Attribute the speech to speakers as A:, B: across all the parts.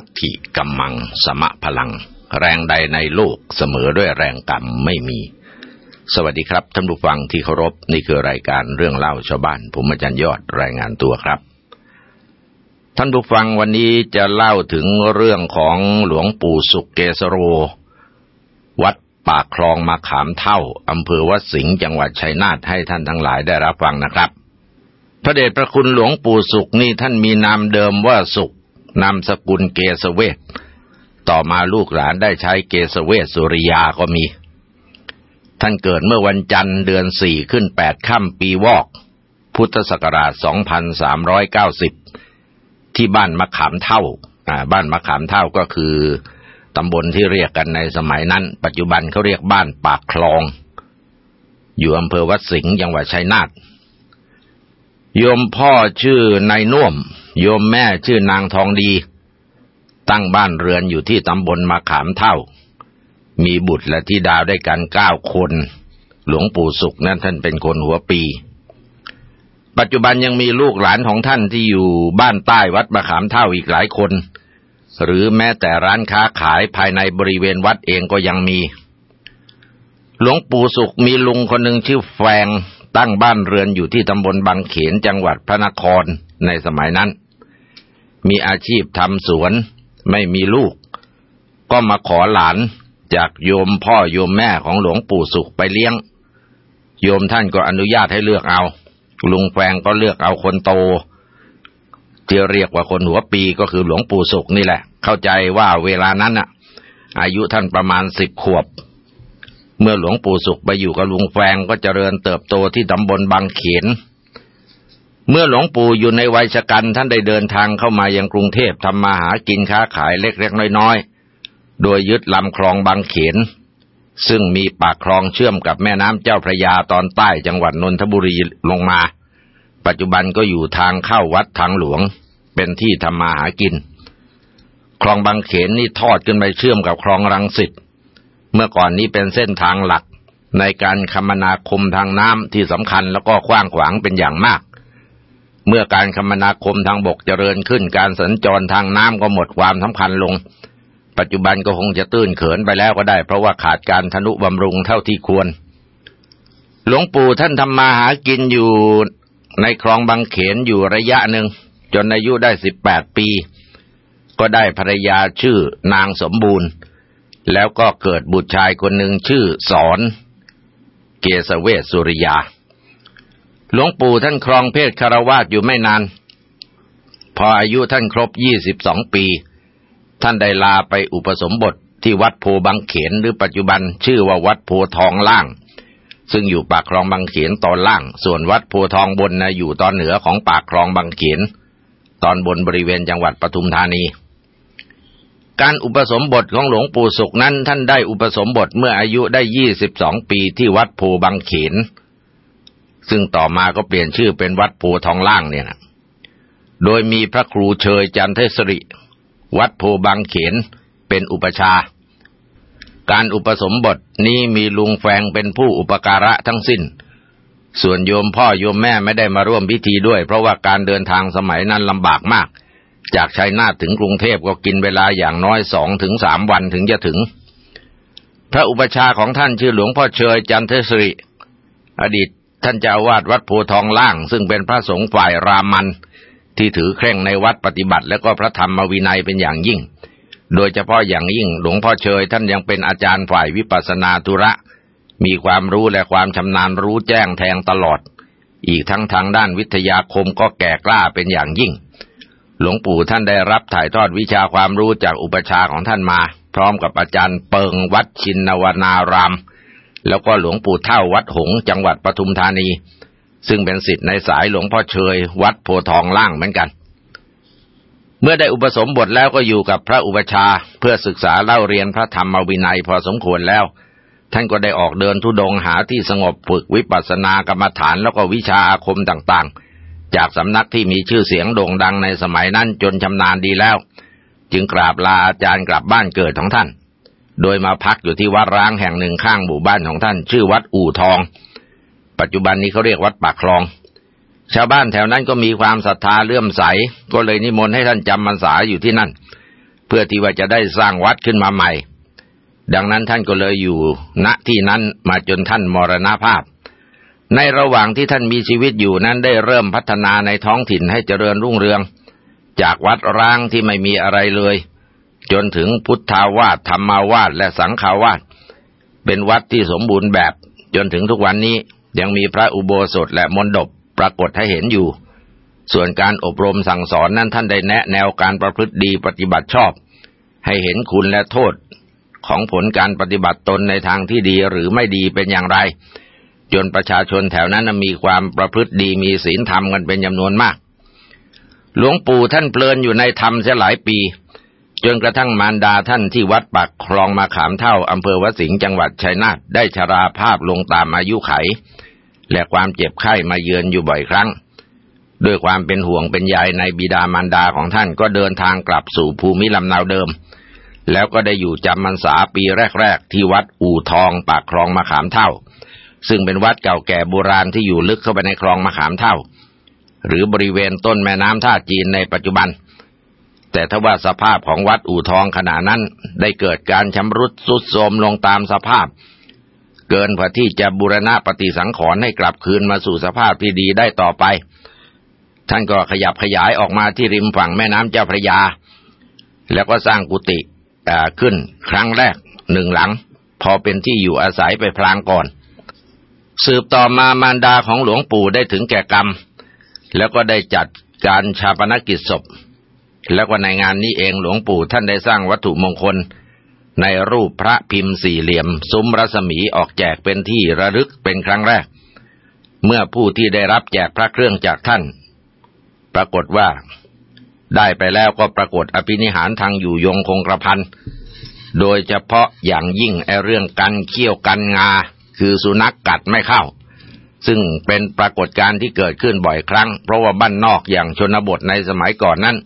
A: นัตถิกัมมัง สมะพลัง แรงใดในโลกเสมอด้วยแรงกรรมไม่มี สวัสดีครับท่านผู้ฟังที่เคารพนี่คือรายการเรื่องเล่าชาวบ้าน ผมอาจารย์ยอดรายงานตัวครับ ท่านผู้ฟังวันนี้จะเล่าถึงเรื่องของหลวงปู่สุกเกสโร วัดปากคลองมาขามเท่าอำเภอวัดสิงห์จังหวัดชัยนาทให้ท่านทั้งหลายได้รับฟังนะครับพระเดชพระคุณหลวงปู่สุกนี่ท่านมีนามเดิมว่าสุก นามสกุลเกสเวทต่อมาลูกหลานได้ใช้เกสเวทสุริยาก็มี ท่านเกิดเมื่อวันจันทร์เดือนสี่ขึ้นแปดค่ำปีวอก พุทธศักราช 2390 ที่บ้านมะขามเท่า บ้านมะขามเท่าก็คือตำบลที่เรียกกันในสมัยนั้น ปัจจุบันเขาเรียกบ้านปากคลอง อยู่อำเภอวัดสิงห์จังหวัดชัยนาทโยมพ่อชื่อนายน่วม โยมแม่ชื่อนางทองดี ตั้งบ้านเรือนอยู่ที่ตำบลมาขามเท่า มีบุตรและธิดาได้กันเก้าคน หลวงปู่สุขนั้นท่านเป็นคนหัวปี ปัจจุบันยังมีลูกหลานของท่านที่อยู่บ้านใต้วัดมาขามเท่าอีกหลายคน หรือแม้แต่ร้านค้าขายภายในบริเวณวัดเองก็ยังมี หลวงปู่สุขมีลุงคนหนึ่งชื่อแฟงตั้งบ้านเรือนอยู่ที่ตำบลบางเขนจังหวัดพระนคร ในสมัยนั้น มีอาชีพทำสวน ไม่มีลูก ก็มาขอหลานจากโยมพ่อโยมแม่ของหลวงปู่สุขไปเลี้ยง โยมท่านก็อนุญาตให้เลือกเอา ลุงแฟงก็เลือกเอาคนโตที่เรียกว่าคนหัวปีก็คือหลวงปู่สุขนี่แหละ เข้าใจว่าเวลานั้นน่ะอายุท่านประมาณสิบขวบ เมื่อหลวงปู่สุขไปอยู่กับลุงแฟงก็เจริญเติบโตที่ตำบลบางเขน เมื่อหลวงปู่อยู่ในวัยชกันท่านได้เดินทางเข้ามายังกรุงเทพทำมาหากินค้าขายเล็กๆน้อยๆ โดยยึดลำคลองบางเขน ซึ่งมีปากคลองเชื่อมกับแม่น้ำเจ้าพระยาตอนใต้จังหวัดนนทบุรีลงมา ปัจจุบันก็อยู่ทางเข้าวัดทางหลวง เป็นที่ทำมาหากิน คลองบางเขนนี่ทอดขึ้นไปเชื่อมกับคลองรังสิตเมื่อก่อนนี้เป็นเส้นทางหลักในการคมนาคมทางน้ำที่สำคัญแล้วก็กว้างขวางเป็นอย่างมาก เมื่อการคมนาคมทางบกเจริญขึ้น การสัญจรทางน้ำก็หมดความสำคัญลง ปัจจุบันก็คงจะตื้นเขินไปแล้วก็ได้ เพราะว่าขาดการทนุบำรุงเท่าที่ควร หลวงปู่ท่านทำมาหากินอยู่ในคลองบางเขนอยู่ระยะหนึ่ง จนอายุได้สิบแปดปี ก็ได้ภรรยาชื่อนางสมบูรณ์ แล้วก็เกิดบุตรชายคนหนึ่งชื่อสอน เกสเวสสุริยา หลวงปู่ท่านครองเพศคารวาสอยู่ไม่นาน พออายุท่านครบยี่สิบสองปี ท่านได้ลาไปอุปสมบทที่วัดโพบางเขนหรือปัจจุบันชื่อว่าวัดโพทองล่าง ซึ่งอยู่ปากคลองบางเขนตอนล่าง ส่วนวัดโพทองบนนะอยู่ตอนเหนือของปากคลองบางเขนตอนบนบริเวณจังหวัดปทุมธานี การอุปสมบทของหลวงปู่สุขนั้น ท่านได้อุปสมบทเมื่ออายุได้ยี่สิบสองปีที่วัดโพบางเขน ซึ่งต่อมาก็เปลี่ยนชื่อเป็นวัดโพทองล่างเนี่ยนะโดยมีพระครูเชยจันเทศริ วัดโพบางเขนเป็นอุปชา การอุปสมบทนี้มีลุงแฟงเป็นผู้อุปการะทั้งสิ้น ส่วนโยมพ่อโยมแม่ไม่ได้มาร่วมพิธีด้วย เพราะว่าการเดินทางสมัยนั้นลำบากมาก จากชัยนาทถึงกรุงเทพก็กินเวลาอย่างน้อยสองถึงสามวันถึงจะถึง พระอุปชาของท่านชื่อหลวงพ่อเชยจันเทศริ อดีต ท่านเจ้าวาดวัดโพทองล่าง ซึ่งเป็นพระสงฆ์ฝ่ายรามัน ที่ถือเคร่งในวัดปฏิบัติ และก็พระธรรมวินัยเป็นอย่างยิ่ง โดยเฉพาะอย่างยิ่งหลวงพ่อเชยท่านยังเป็นอาจารย์ฝ่ายวิปัสนาธุระ มีความรู้และความชำนาญรู้แจ้งแทงตลอด อีกทั้งทางด้านวิทยาคมก็แก่กล้าเป็นอย่างยิ่ง หลวงปู่ท่านได้รับถ่ายทอดวิชาความรู้จากอุปชาของท่านมา พร้อมกับอาจารย์เปิงวัดชินนวนาราม แล้วก็หลวงปู่เท่าวัดหงจังหวัดปทุมธานี ซึ่งเป็นสิทธิ์ในสายหลวงพ่อเชย วัดโพทองล่างเหมือนกัน เมื่อได้อุปสมบทแล้วก็อยู่กับพระอุปชาเพื่อศึกษาเล่าเรียนพระธรรมวินัยพอสมควรแล้ว ท่านก็ได้ออกเดินทุดงหาที่สงบฝึกวิปัสสนากรรมฐานแล้วก็วิชาอาคมต่างๆ จากสำนักที่มีชื่อเสียงโด่งดังในสมัยนั้นจนชำนาญดีแล้ว จึงกราบลาอาจารย์กลับบ้านเกิดของท่าน โดยมาพักอยู่ที่วัดร้างแห่งหนึ่งข้างหมู่บ้านของท่าน ชื่อวัดอู่ทอง ปัจจุบันนี้เขาเรียกวัดปากคลอง ชาวบ้านแถวนั้นก็มีความศรัทธาเลื่อมใส ก็เลยนิมนต์ให้ท่านจำพรรษาอยู่ที่นั่น เพื่อที่ว่าจะได้สร้างวัดขึ้นมาใหม่ ดังนั้นท่านก็เลยอยู่ณที่นั้นมาจนท่านมรณภาพ ในระหว่างที่ท่านมีชีวิตอยู่นั้นได้เริ่มพัฒนาในท้องถิ่นให้เจริญรุ่งเรือง จากวัดร้างที่ไม่มีอะไรเลย จนถึงพุทธาวาสธรรมาวาสและสังฆาวาสเป็นวัดที่สมบูรณ์แบบจนถึงทุกวันนี้ยังมีพระอุโบสถและมณฑปปรากฏให้เห็นอยู่ ส่วนการอบรมสั่งสอนนั้นท่านได้แนะแนวการประพฤติดีปฏิบัติชอบ ให้เห็นคุณและโทษของผลการปฏิบัติตนในทางที่ดีหรือไม่ดีเป็นอย่างไร จนประชาชนแถวนั้นมีความประพฤติดีมีศีลธรรมกันเป็นจำนวนมาก หลวงปู่ท่านเพลินอยู่ในธรรมเสียหลายปี จนกระทั่งมารดาท่านที่วัดปักคลองมาขามเท่าอำเภอวสิงห์จังหวัดชัยนาทได้ชราภาพลงตามอายุไข และความเจ็บไข้มาเยือนอยู่บ่อยครั้ง ด้วยความเป็นห่วงเป็นใยในบิดามารดาของท่านก็เดินทางกลับสู่ภูมิลำเนาเดิม แล้วก็ได้อยู่จำพรรษาปีแรก ๆ ที่วัดอู่ทองปากคลองมะขามเท่า ซึ่งเป็นวัดเก่าแก่โบราณที่อยู่ลึกเข้าไปในคลองมะขามเท่า หรือบริเวณต้นแม่น้ำท่าจีนในปัจจุบัน แต่ถ้าว่าสภาพของวัดอู่ทองขณะนั้นได้เกิดการชำรุดสุดโทรมลงตามสภาพ เกินกว่าที่จะบูรณะปฏิสังขรณ์ให้กลับคืนมาสู่สภาพที่ดีได้ต่อไป ท่านก็ขยับขยายออกมาที่ริมฝั่งแม่น้ำเจ้าพระยา แล้วก็สร้างกุฏิขึ้นครั้งแรกหนึ่งหลัง พอเป็นที่อยู่อาศัยไปพลางก่อน สืบต่อมามารดาของหลวงปู่ได้ถึงแก่กรรม แล้วก็ได้จัดการชาปนกิจศพ แล้วก็ในงานนี้เองหลวงปู่ท่านได้สร้างวัตถุมงคล ในรูปพระพิมพ์สี่เหลี่ยม ซุ้มรัศมีออกแจกเป็นที่ระลึกเป็นครั้งแรก เมื่อผู้ที่ได้รับแจกพระเครื่องจากท่าน ปรากฏว่า ได้ไปแล้วก็ปรากฏอภินิหารทางอยู่ยงคงกระพันโดยเฉพาะอย่างยิ่งไอเรื่องกันเขี้ยวกันงา คือสุนัขกกัดไม่เข้า ซึ่งเป็นปรากฏการณ์ที่เกิดขึ้นบ่อยครั้ง เพราะว่าบ้านนอกอย่างชนบทในสมัยก่อนนั้น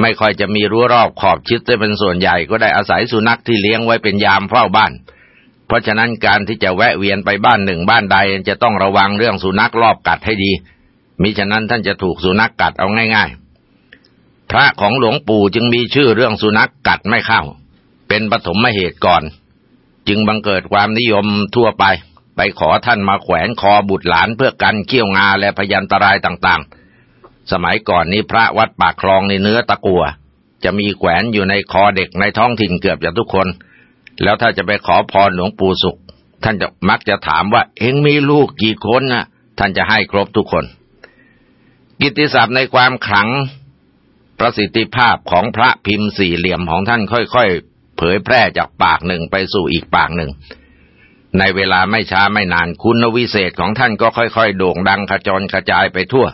A: ไม่ค่อยจะมีรั้วรอบขอบชิดจะเป็นส่วนใหญ่ก็ได้อาศัยสุนัขที่เลี้ยงไว้เป็นยามเฝ้าบ้าน เพราะฉะนั้นการที่จะแวะเวียนไปบ้านหนึ่งบ้านใดจะต้องระวังเรื่องสุนัขรอบกัดให้ดีมิฉะนั้นท่านจะถูกสุนัขกกัดเอาง่าย ๆ พระของหลวงปู่จึงมีชื่อเรื่องสุนัขกกัดไม่เข้า เป็นปฐมเหตุก่อน จึงบังเกิดความนิยมทั่วไป ไปขอท่านมาแขวนคอบุตรหลานเพื่อกันเกี้ยวงาและพยันตรายต่างๆ สมัยก่อนนี้พระวัดปากคลองในเนื้อตะกัว จะมีแขวนอยู่ในคอเด็กในท้องถิ่นเกือบจะทุกคน แล้วถ้าจะไปขอพรหลวงปู่สุข ท่านจะมักจะถามว่าเอ็งมีลูกกี่คนนะท่านจะให้ครบทุกคน กิตติศัพท์ในความขลังประสิทธิภาพของพระพิมพ์สี่เหลี่ยมของท่านค่อยๆ เผยแพร่จากปากหนึ่งไปสู่อีกปากหนึ่ง ในเวลาไม่ช้าไม่นานคุณวิเศษของท่านก็ค่อยๆ โด่งดังขจรกระจายไปทั่ว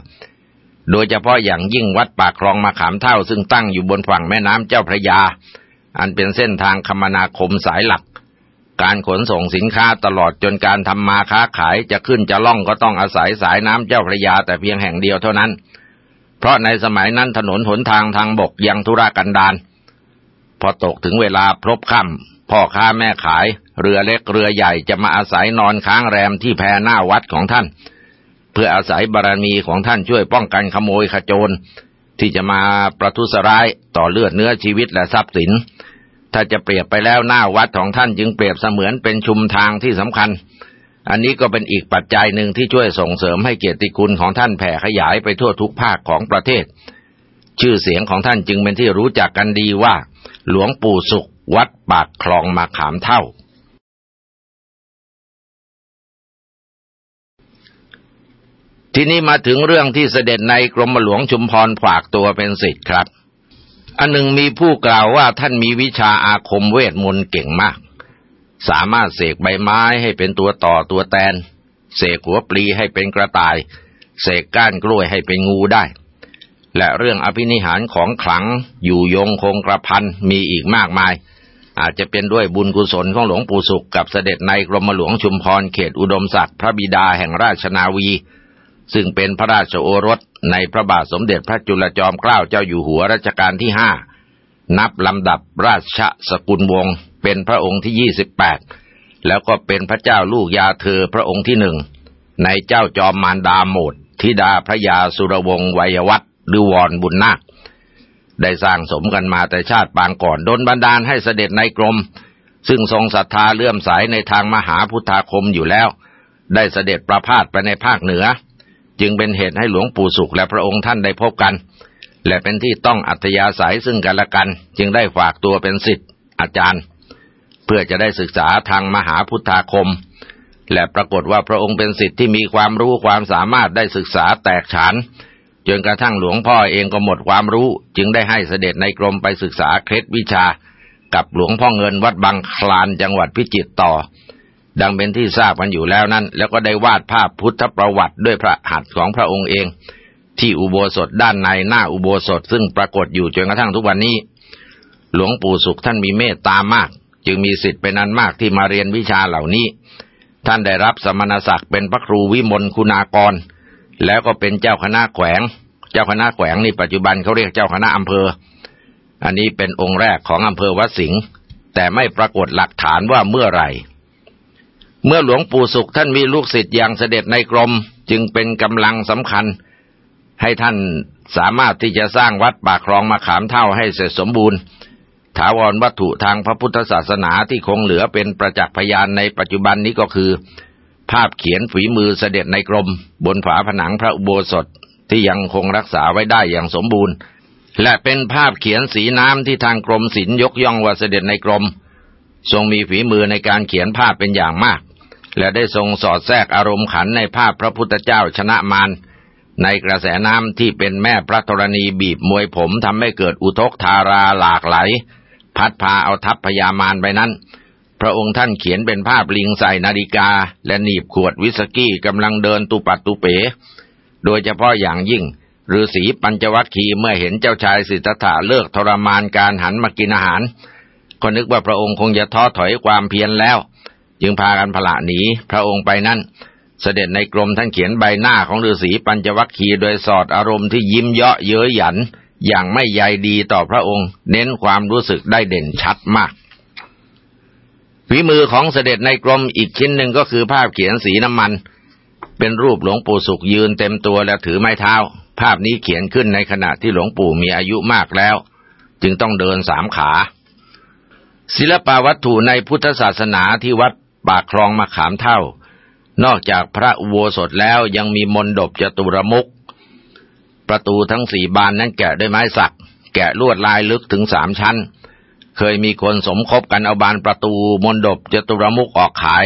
A: โดยเฉพาะอย่างยิ่งวัดปากคลองมาขามเท่าซึ่งตั้งอยู่บนฝั่งแม่น้ำเจ้าพระยา อันเป็นเส้นทางคมนาคมสายหลัก การขนส่งสินค้าตลอดจนการทำมาค้าขายจะขึ้นจะล่องก็ต้องอาศัยสายน้ำเจ้าพระยาแต่เพียงแห่งเดียวเท่านั้น เพราะในสมัยนั้นถนนหนทางทางบกยังธุรกันดารพอตกถึงเวลาพรบค่ำพ่อค้าแม่ขาย เรือเล็กเรือใหญ่จะมาอาศัยนอนค้างแรมที่แพหน้าวัดของท่าน เพื่ออาศัยบารมีของท่านช่วยป้องกันขโมยขโจร ที่จะมาประทุษร้ายต่อเลือดเนื้อชีวิตและทรัพย์สิน ถ้าจะเปรียบไปแล้วหน้าวัดของท่านจึงเปรียบเสมือนเป็นชุมทางที่สำคัญ อันนี้ก็เป็นอีกปัจจัยหนึ่งที่ช่วยส่งเสริมให้เกียรติคุณของท่านแผ่ขยายไปทั่วทุกภาคของประเทศ ชื่อเสียงของท่านจึงเป็นที่รู้จักกันดีว่า หลวงปู่สุขวัดปากคลองมาขามเท่า ทีนี้มาถึงเรื่องที่เสด็จในกรมหลวงชุมพรฝากตัวเป็นศิษย์ครับ อันหนึ่งมีผู้กล่าวว่าท่านมีวิชาอาคมเวทมนต์เก่งมาก สามารถเสกใบไม้ให้เป็นตัวต่อตัวแตน เสกหัวปลีให้เป็นกระต่าย เสกก้านกล้วยให้เป็นงูได้ และเรื่องอภินิหารของขลังอยู่ยงคงกระพันมีอีกมากมาย อาจจะเป็นด้วยบุญกุศลของหลวงปู่สุขกับเสด็จในกรมหลวงชุมพรเขตอุดมศักดิ์พระบิดาแห่งราชนาวี ซึ่งเป็นพระราชโอรสในพระบาทสมเด็จพระจุลจอมเกล้าเจ้าอยู่หัวรัชกาลที่ห้านับลำดับราชสกุลวงศ์เป็นพระองค์ที่ยี่สิบแปดแล้วก็เป็นพระเจ้าลูกยาเธอพระองค์ที่หนึ่งในเจ้าจอมมารดาโมดธิดาพระยาสุรวงศ์วัยวัฒน์หรือวรบุญนาคได้สร้างสมกันมาแต่ชาติปางก่อนดนบันดาลให้เสด็จในกรม ซึ่งทรงศรัทธาเลื่อมใสในทางมหาพุทธาคมอยู่แล้ว ได้เสด็จประพาสไปในภาคเหนือ จึงเป็นเหตุให้หลวงปู่สุขและพระองค์ท่านได้พบกัน และเป็นที่ต้องอัธยาศัยซึ่งกันและกัน จึงได้ฝากตัวเป็นศิษย์อาจารย์ เพื่อจะได้ศึกษาทางมหาพุทธาคม และปรากฏว่าพระองค์เป็นศิษย์ที่มีความรู้ความสามารถได้ศึกษาแตกฉานจนกระทั่งหลวงพ่อเองก็หมดความรู้ จึงได้ให้เสด็จในกรมไปศึกษาเคล็ดวิชา กับหลวงพ่อเงินวัดบางคลานจังหวัดพิจิตรต่อ ดังเป็นที่ทราบกันอยู่แล้วนั้น แล้วก็ได้วาดภาพพุทธประวัติด้วยพระหัตถ์ของพระองค์เอง ที่อุโบสถด้านในหน้าอุโบสถซึ่งปรากฏอยู่จนกระทั่งทุกวันนี้ หลวงปู่สุขท่านมีเมตตามาก จึงมีสิทธิ์เป็นอันมากที่มาเรียนวิชาเหล่านี้ ท่านได้รับสมณศักดิ์เป็นพระครูวิมลคุณากร แล้วก็เป็นเจ้าคณะแขวง เจ้าคณะแขวงนี่ปัจจุบันเขาเรียกเจ้าคณะอำเภอ อันนี้เป็นองค์แรกของอำเภอวัดสิงห์แต่ไม่ปรากฏหลักฐานว่าเมื่อไหร่ เมื่อหลวงปู่สุขท่านมีลูกศิษย์อย่างเสด็จในกรม จึงเป็นกำลังสำคัญ ให้ท่านสามารถที่จะสร้างวัดปากคลองมาขามเท่าให้เสร็จสมบูรณ์ ถาวรวัตถุทางพระพุทธศาสนาที่คงเหลือเป็นประจักษ์พยานในปัจจุบันนี้ก็คือ ภาพเขียนฝีมือเสด็จในกรม บนฝาผนังพระอุโบสถที่ยังคงรักษาไว้ได้อย่างสมบูรณ์ และเป็นภาพเขียนสีน้ำที่ทางกรมศิลป์ยกย่องว่าเสด็จในกรม ทรงมีฝีมือในการเขียนภาพเป็นอย่างมาก และได้ทรงสอดแทรกอารมณ์ขันในภาพพระพุทธเจ้าชนะมารในกระแสน้ำที่เป็นแม่พระธรณีบีบมวยผมทำให้เกิดอุทกธาราหลากไหล พัดพาเอาทัพพญามารไปนั้น พระองค์ท่านเขียนเป็นภาพลิงใส่นาฬิกา และหนีบขวดวิสกี้กำลังเดินตุปัดตุเป๋ โดยเฉพาะอย่างยิ่งฤาษีปัญจวัคคีเมื่อเห็นเจ้าชายสิทธัตถะเลิกทรมานการหันมากินอาหาร ก็นึกว่าพระองค์คงจะท้อถอยความเพียรแล้ว จึงพากันพละหนีพระองค์ไปนั่น เสด็จในกรมท่านเขียนใบหน้าของฤาษีปัญจวัคคีโดยสอดอารมณ์ที่ยิ้มเยาะเย้ยหยัน อย่างไม่ใยดีต่อพระองค์ เน้นความรู้สึกได้เด่นชัดมากฝีมือของเสด็จในกรมอีกชิ้นหนึ่งก็คือภาพเขียนสีน้ำมัน เป็นรูปหลวงปู่สุขยืนเต็มตัวและถือไม้เท้า ภาพนี้เขียนขึ้นในขณะที่หลวงปู่มีอายุมากแล้ว จึงต้องเดินสามขา ศิลปวัตถุในพุทธศาสนาที่วัด ปากคลองมะขามเท่า นอกจากพระอุโบสถแล้วยังมีมนดบจตุรมุก ประตูทั้งสี่บานนั้นแกะด้วยไม้สัก แกะลวดลายลึกถึงสามชั้น เคยมีคนสมคบกันเอาบานประตูมนดบจตุรมุกออกขาย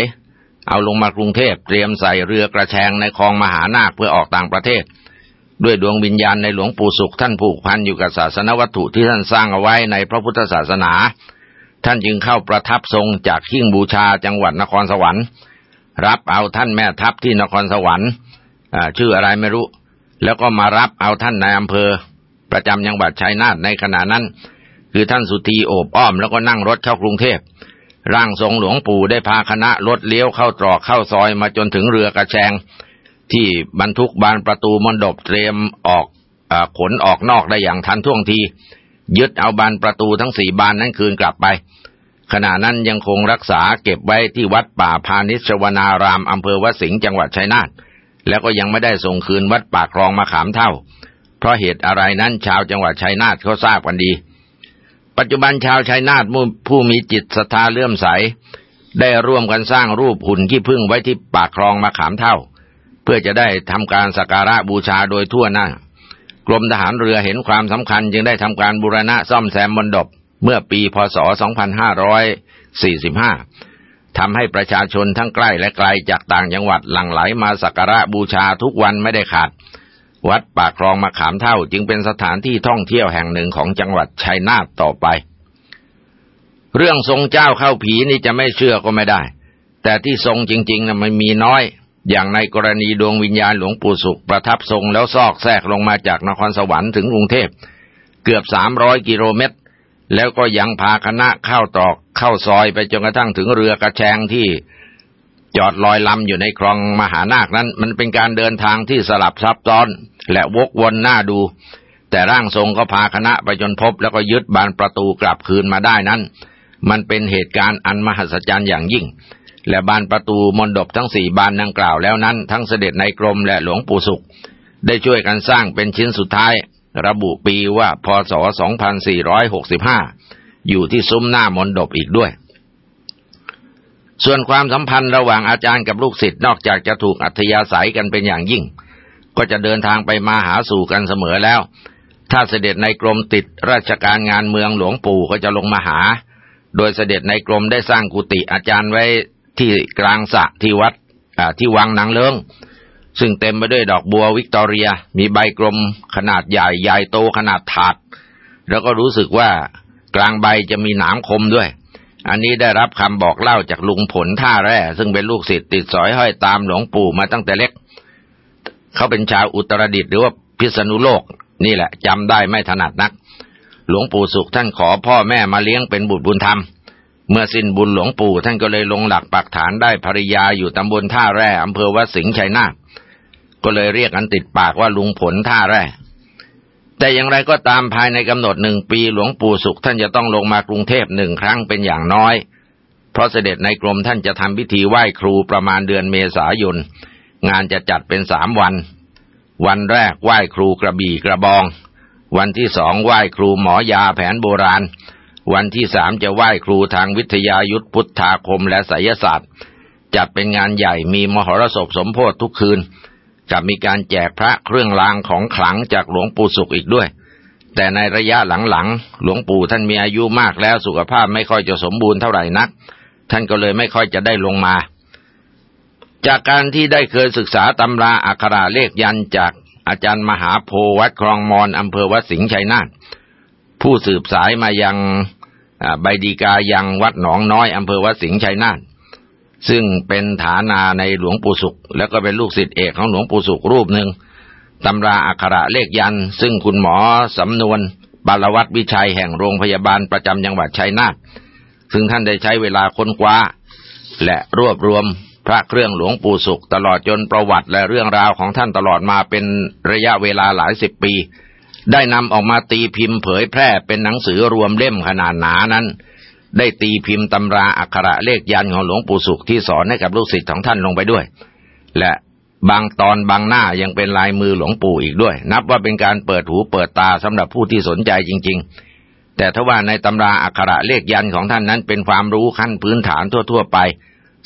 A: เอาลงมากรุงเทพเตรียมใส่เรือกระแชงในคลองมหานาคเพื่อออกต่างประเทศด้วยดวงวิญญาณในหลวงปู่สุขท่านผูกพันอยู่กับศาสนวัตถุที่ท่านสร้างเอาไว้ในพระพุทธศาสนา ท่านจึงเข้าประทับทรงจากขิ้งบูชาจังหวัดนครสวรรค์ รับเอาท่านแม่ทัพที่นครสวรรค์ชื่ออะไรไม่รู้ แล้วก็มารับเอาท่านนายอำเภอ ประจำจังหวัดชัยนาทในขณะนั้น คือท่านสุธีโอบอ้อมแล้วก็นั่งรถเข้ากรุงเทพร่างทรงหลวงปู่ได้พาคณะรถเลี้ยวเข้าตรอกเข้าซอยมาจนถึงเรือกระแชง ที่บรรทุกบานประตูมณฑปเตรียมออกอขนออกนอกได้อย่างทันท่วงที ยึดเอาบานประตูทั้งสี่บานนั้นคืนกลับไป ขณะนั้นยังคงรักษาเก็บไว้ที่วัดป่าพานิชวนารามอำเภอวัดสิงห์จังหวัดชัยนาทแล้วก็ยังไม่ได้ส่งคืนวัดป่าคลองมาขามเท่า เพราะเหตุอะไรนั้นชาวจังหวัดชัยนาทเขาทราบกันดี ปัจจุบันชาวชัยนาทผู้มีจิตศรัทธาเลื่อมใส ได้ร่วมกันสร้างรูปหุ่นขี้พึ่งไว้ที่ปากคลองมาขามเท่า เพื่อจะได้ทำการสักการะบูชาโดยทั่วหน้ากรมทหารเรือเห็นความสำคัญจึงได้ทำการบูรณะซ่อมแซมมณฑป เมื่อปีพศ 2545 ทำให้ประชาชนทั้งใกล้และไกลจากต่างจังหวัดหลั่งไหลมาสักการะบูชาทุกวันไม่ได้ขาด วัดปากคลองมะขามเท่าจึงเป็นสถานที่ท่องเที่ยวแห่งหนึ่งของจังหวัดชัยนาทต่อไป เรื่องทรงเจ้าเข้าผีนี่จะไม่เชื่อก็ไม่ได้ แต่ที่ทรงจริงๆนะมันมีน้อย อย่างในกรณีดวงวิญญาณหลวงปู่สุขประทับทรงแล้วซอกแทรกลงมาจากนครสวรรค์ถึงกรุงเทพเกือบสามร้อยกิโลเมตร แล้วก็ยังพาคณะเข้าตอกเข้าซอยไปจนกระทั่งถึงเรือกระแชงที่จอดลอยลำอยู่ในคลองมหานาคนั้น มันเป็นการเดินทางที่สลับซับซ้อน และวกวนหน้าดู แต่ร่างทรงก็พาคณะไปจนพบ แล้วก็ยึดบานประตูกลับคืนมาได้นั้น มันเป็นเหตุการณ์อันมหัศจรรย์อย่างยิ่ง และบานประตูมณฑปทั้งสี่บานดังกล่าวแล้วนั้น ทั้งเสด็จในกรมและหลวงปู่สุข ได้ช่วยกันสร้างเป็นชิ้นสุดท้าย ระบุปีว่าพศ 2465 อยู่ที่ซุ้มหน้ามนดบอีกด้วย ส่วนความสัมพันธ์ระหว่างอาจารย์กับลูกศิษย์นอกจากจะถูกอัธยาศัยกันเป็นอย่างยิ่ง ก็จะเดินทางไปมาหาสู่กันเสมอแล้ว ถ้าเสด็จในกรมติดราชการงานเมืองหลวงปู่ก็จะลงมาหา โดยเสด็จในกรมได้สร้างกุฏิอาจารย์ไว้ที่กลางสระที่วัดที่วังนางเลิง ซึ่งเต็มไปด้วยดอกบัววิกตอเรีย มีใบกลมขนาดใหญ่ใหญ่โตขนาดถาด แล้วก็รู้สึกว่ากลางใบจะมีหนามคมด้วย อันนี้ได้รับคำบอกเล่าจากลุงผลท่าแร่ ซึ่งเป็นลูกศิษย์ติดสอยห้อยตามหลวงปู่มาตั้งแต่เล็ก เขาเป็นชาวอุตรดิตถ์หรือว่าพิษณุโลก นี่แหละจำได้ไม่ถนัดนัก หลวงปู่สุขท่านขอพ่อแม่มาเลี้ยงเป็นบุตรบุญธรรมเมื่อสิ้นบุญหลวงปู่ท่านก็เลยลงหลักปักฐานได้ภริยาอยู่ตำบลท่าแร่อำเภอวัดสิงห์ชัยนาท ก็เลยเรียกกันติดปากว่าลุงผลท่าแร่แต่อย่างไรก็ตามภายในกำหนดหนึ่งปีหลวงปู่สุขท่านจะต้องลงมากรุงเทพหนึ่งครั้งเป็นอย่างน้อย เพราะเสด็จในกรมท่านจะทำพิธีไหว้ครูประมาณเดือนเมษายน งานจะจัดเป็นสามวัน วันแรกไหว้ครูกระบี่กระบอง วันที่สองไหว้ครูหมอยาแผนโบราณ วันที่สามจะไหว้ครูทางวิทยายุทธพุทธาคมและไสยศาสตร์ จัดเป็นงานใหญ่มีมหรสพสมโพธิทุกคืน กับมีการแจกพระเครื่องรางของขลังจากหลวงปู่สุขอีกด้วย แต่ในระยะหลังๆ หลวงปู่ท่านมีอายุมากแล้วสุขภาพไม่ค่อยจะสมบูรณ์เท่าไหร่นัก ท่านก็เลยไม่ค่อยจะได้ลงมา จากการที่ได้เคยศึกษาตำราอักขระเลขยันจากอาจารย์มหาโพวัดคลองมอนอำเภอวัดสิงห์ชัยนาทผู้สืบสายมายังใบดีกายังวัดหนองน้อยอำเภอวัดสิงห์ชัยนาท ซึ่งเป็นฐานาในหลวงปู่สุข แล้วก็เป็นลูกศิษย์เอกของหลวงปู่สุขรูปหนึ่งตำราอักขระเลขยัน ซึ่งคุณหมอสำนวนบาลวัตวิชัยแห่งโรงพยาบาลประจำจังหวัดชัยนาทซึ่งท่านได้ใช้เวลาค้นคว้า และรวบรวมพระเครื่องหลวงปู่สุข ตลอดจนประวัติและเรื่องราวของท่านตลอดมาเป็นระยะเวลาหลายสิบปี ได้นำออกมาตีพิมพ์เผยแพร่เป็นหนังสือรวมเล่มขนาดหนานั้น ได้ตีพิมพ์ตำราอักขระเลขยันของหลวงปู่สุขที่สอนให้กับลูกศิษย์ของท่านลงไปด้วย และบางตอนบางหน้ายังเป็นลายมือหลวงปู่อีกด้วย นับว่าเป็นการเปิดหูเปิดตาสำหรับผู้ที่สนใจจริง ๆ แต่ถ้าว่าในตำราอักขระเลขยันของท่านนั้นเป็นความรู้ขั้นพื้นฐานทั่ว ๆ ไป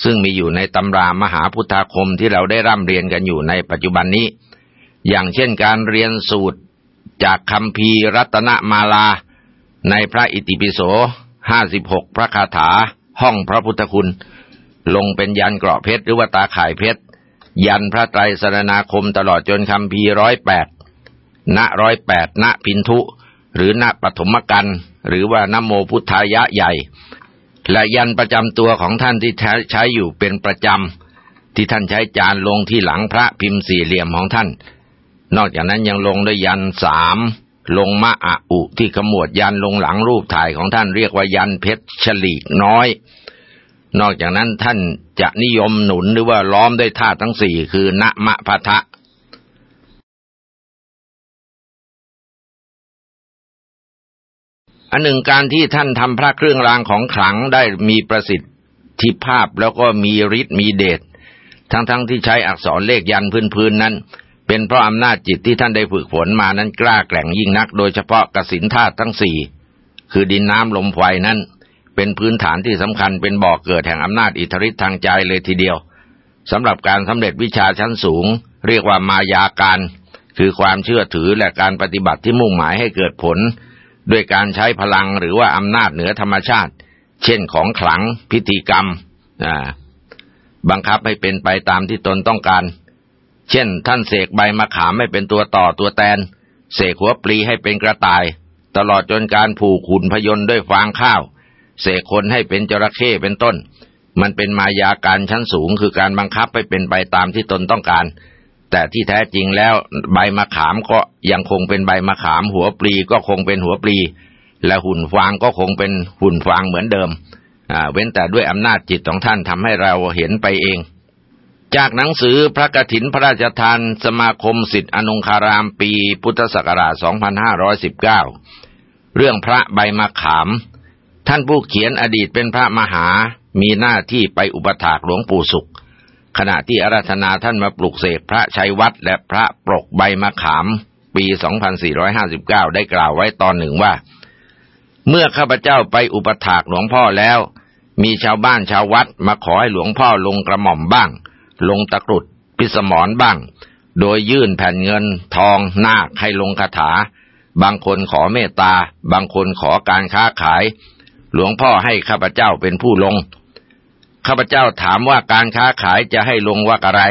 A: ซึ่งมีอยู่ในตำรามหาพุทธาคมที่เราได้ร่ำเรียนกันอยู่ในปัจจุบันนี้ อย่างเช่นการเรียนสูตรจากคำพีรัตนมาลา ในพระอิติปิโส ห้าสิบหกพระคาถา ห้องพระพุทธคุณ ลงเป็นยันเกราะเพชรหรือว่าตาข่ายเพชร ยันพระไตรสรณาคมตลอดจนคำพีร้อยแปดณร้อยแปดณพินทุ หรือณปฐมกัน หรือว่านโมพุทธายะใหญ่ และยันประจำตัวของท่านที่ใช้อยู่เป็นประจำ ที่ท่านใช้จานลงที่หลังพระพิมพ์สี่เหลี่ยมของท่าน นอกจากนั้นยังลงด้วยยันสาม ลงมะอะอุที่ขมวดยันลงหลังรูปถ่ายของท่านเรียกว่ายันเพชรฉลีกน้อย นอกจากนั้นท่านจะนิยมหนุนหรือว่าล้อมด้วยธาตุทั้งสี่คือณมะพะทะอันหนึ่งการที่ท่านทำพระเครื่องรางของขลังได้มีประสิทธิภาพแล้วก็มีฤทธิ์มีเดชทั้งๆทที่ใช้อักษรเลขยันพื้นๆนั้น เป็นเพราะอำนาจจิตที่ท่านได้ฝึกฝนมานั้นกล้าแกร่งยิ่งนัก โดยเฉพาะกสินธาตุทั้งสี่คือดินน้ำลมไฟนั้น เป็นพื้นฐานที่สำคัญเป็นบ่อกเกิดแห่งอำนาจอิทธิฤทธิ์ทางใจเลยทีเดียวสำหรับการสำเร็จวิชาชั้นสูง เรียกว่ามายาการ คือความเชื่อถือและการปฏิบัติที่มุ่งหมายให้เกิดผล ด้วยการใช้พลังหรือว่าอำนาจเหนือธรรมชาติ เช่นของขลังพิธีกรรมบังคับให้เป็นไปตามที่ตนต้องการ เช่น ท่านเสกใบมะขามให้เป็นตัวต่อตัวแตน เสกหัวปลีให้เป็นกระต่าย ตลอดจนการผูกขุนพยนต์ด้วยฟางข้าว เสกคนให้เป็นจระเข้เป็นต้น มันเป็นมายาการชั้นสูงคือการบังคับให้เป็นไปตามที่ตนต้องการ แต่ที่แท้จริงแล้วใบมะขามก็ยังคงเป็นใบมะขาม หัวปลีก็คงเป็นหัวปลี และหุ่นฟางก็คงเป็นหุ่นฟางเหมือนเดิมเว้นแต่ด้วยอำนาจจิตของท่านทำให้เราเห็นไปเอง จากหนังสือพระกฐินพระราชทานสมาคมสิทธิอนุคารามปีพุทธศักราช 2519 เรื่องพระใบมะขาม ท่านผู้เขียนอดีตเป็นพระมหา มีหน้าที่ไปอุปถากหลวงปู่สุข ขณะที่อาราธนาท่านมาปลุกเสกพระชัยวัดและพระปรกใบมะขาม ปี 2459 ได้กล่าวไว้ตอนหนึ่งว่า เมื่อข้าพเจ้าไปอุปถากหลวงพ่อแล้ว มีชาวบ้านชาววัดมาขอให้หลวงพ่อลงกระหม่อมบ้าง ลงตะกรุดพิสมรบ้าง โดยยื่นแผ่นเงินทองนาคให้ลงคาถา บางคนขอเมตตา บางคนขอการค้าขาย หลวงพ่อให้ข้าพเจ้าเป็นผู้ลง ข้าพเจ้าถามว่าการค้าขายจะให้ลงว่าอะไร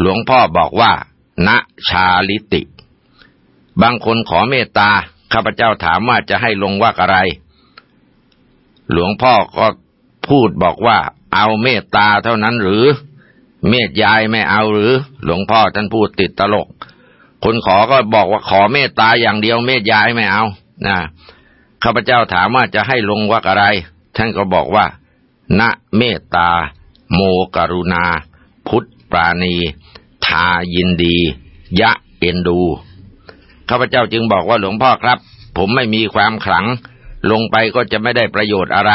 A: หลวงพ่อบอกว่า ณชาลิติ บางคนขอเมตตา ข้าพเจ้าถามว่าจะให้ลงว่าอะไร หลวงพ่อก็พูดบอกว่าเอาเมตตาเท่านั้นหรือ เมตยายไม่เอาหรือ หลวงพ่อท่านพูดติดตลก คนขอก็บอกว่าขอเมตตาอย่างเดียวเมตยายไม่เอานะข้าพเจ้าถามว่าจะให้ลงว่าอะไร ท่านก็บอกว่า ณเมตตา โมกรุณา พุทธปราณี ทายินดี ยะเอ็นดูข้าพเจ้าจึงบอกว่าหลวงพ่อครับ ผมไม่มีความขลัง ลงไปก็จะไม่ได้ประโยชน์อะไร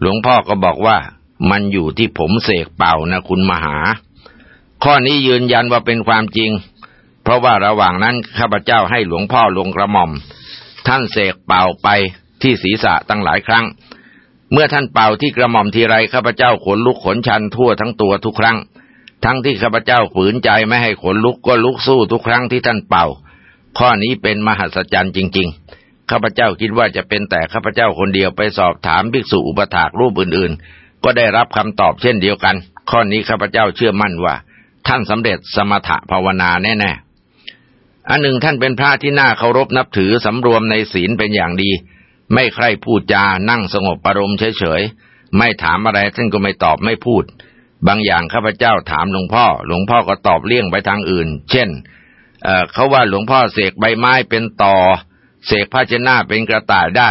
A: หลวงพ่อก็บอกว่า มันอยู่ที่ผมเสกเป่านะคุณมหา ข้อนี้ยืนยันว่าเป็นความจริง เพราะว่าระหว่างนั้นข้าพเจ้าให้หลวงพ่อลงกระหม่อม ท่านเสกเป่าไปที่ศีรษะตั้งหลายครั้ง เมื่อท่านเป่าที่กระหม่อมทีไรข้าพเจ้าขนลุกขนชันทั่วทั้งตัวทุกครั้ง ทั้งที่ข้าพเจ้าฝืนใจไม่ให้ขนลุกก็ลุกสู้ทุกครั้งที่ท่านเป่า ข้อนี้เป็นมหัศจรรย์จริง ๆข้าพเจ้าคิดว่าจะเป็นแต่ข้าพเจ้าคนเดียวไปสอบถามภิกษุอุปถากรูปอื่นๆ ก็ได้รับคำตอบเช่นเดียวกัน ข้อนี้ข้าพเจ้าเชื่อมั่นว่า ท่านสำเร็จสมถะภาวนาแน่ๆ อันหนึ่งท่านเป็นพระที่น่าเคารพนับถือสำรวมในศีลเป็นอย่างดี ไม่ใคร่พูดจานั่งสงบอารมณ์เฉยๆ ไม่ถามอะไรท่านก็ไม่ตอบไม่พูด บางอย่างข้าพเจ้าถามหลวงพ่อ หลวงพ่อก็ตอบเลี่ยงไปทางอื่น เช่นเเขาว่าหลวงพ่อเสกใบไม้เป็นต่อเสกผ้าเชดหนาเป็นกระต่ายได้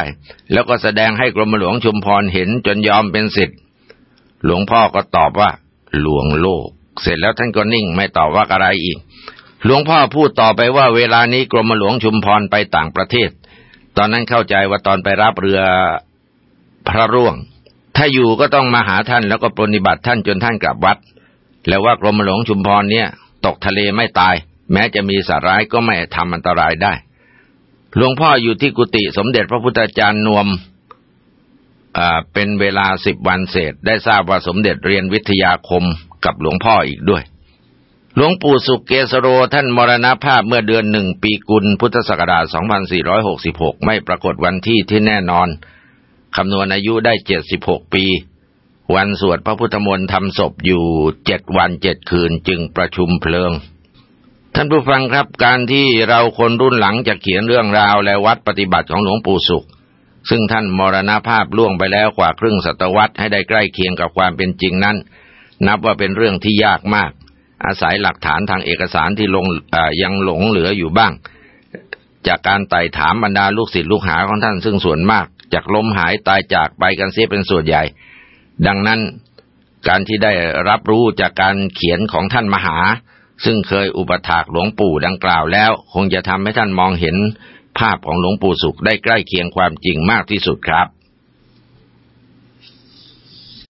A: แล้วก็แสดงให้กรมหลวงชุมพรเห็นจนยอมเป็นสิทธิ์ หลวงพ่อก็ตอบว่าหลวงโลก เสร็จแล้วท่านก็นิ่งไม่ตอบว่าอะไรอีก หลวงพ่อพูดต่อไปว่าเวลานี้กรมหลวงชุมพรไปต่างประเทศ ตอนนั้นเข้าใจว่าตอนไปรับเรือพระร่วง ถ้าอยู่ก็ต้องมาหาท่านแล้วก็ปฏิบัติท่านจนท่านกลับวัด แล้วว่ากรมหลวงชุมพรเนี่ย ตกทะเลไม่ตาย แม้จะมีสาร้ายก็ไม่ทำอันตรายได้ หลวงพ่ออยู่ที่กุฏิสมเด็จพระพุทธจารย์นวม เป็นเวลาสิบวันเศษ ได้ทราบว่าสมเด็จเรียนวิทยาคมกับหลวงพ่ออีกด้วย หลวงปู่สุกเกสโรท่านมรณภาพเมื่อเดือนหนึ่งปีกุลพุทธศักราช 2466 ไม่ปรากฏวันที่ที่แน่นอน คำนวณอายุได้ 76 ปี วันสวดพระพุทธมนต์ทำศพอยู่เจ็ดวันเจ็ดคืนจึงประชุมเพลิงท่านผู้ฟังครับการที่เราคนรุ่นหลังจะเขียนเรื่องราวและวัดปฏิบัติของหลวงปู่สุข ซึ่งท่านมรณภาพล่วงไปแล้วกว่าครึ่งศตวรรษให้ได้ใกล้เคียงกับความเป็นจริงนั้น นับว่าเป็นเรื่องที่ยากมาก อาศัยหลักฐานทางเอกสารที่ลงยังหลงเหลืออยู่บ้าง จากการไต่ถามบรรดาลูกศิษย์ลูกหาของท่านซึ่งส่วนมากจากล้มหายตายจากไปกันเสียเป็นส่วนใหญ่ ดังนั้นการที่ได้รับรู้จากการเขียนของท่านมหา ซึ่งเคยอุปถากหลวงปู่ดังกล่าวแล้ว คงจะทำให้ท่านมองเห็น ภาพของหลวงปู่สุขได้ใกล้เคียงความจริงมากที่สุดครับ